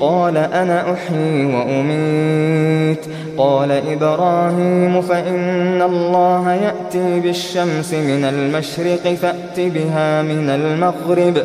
قال أنا أحيي وأميت. قال إبراهيم فإن الله يأتي بالشمس من المشرق فأت بها من المغرب.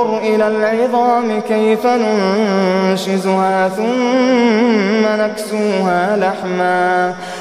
انظر إلى العظام كيف ننشزها ثم نكسوها لحماً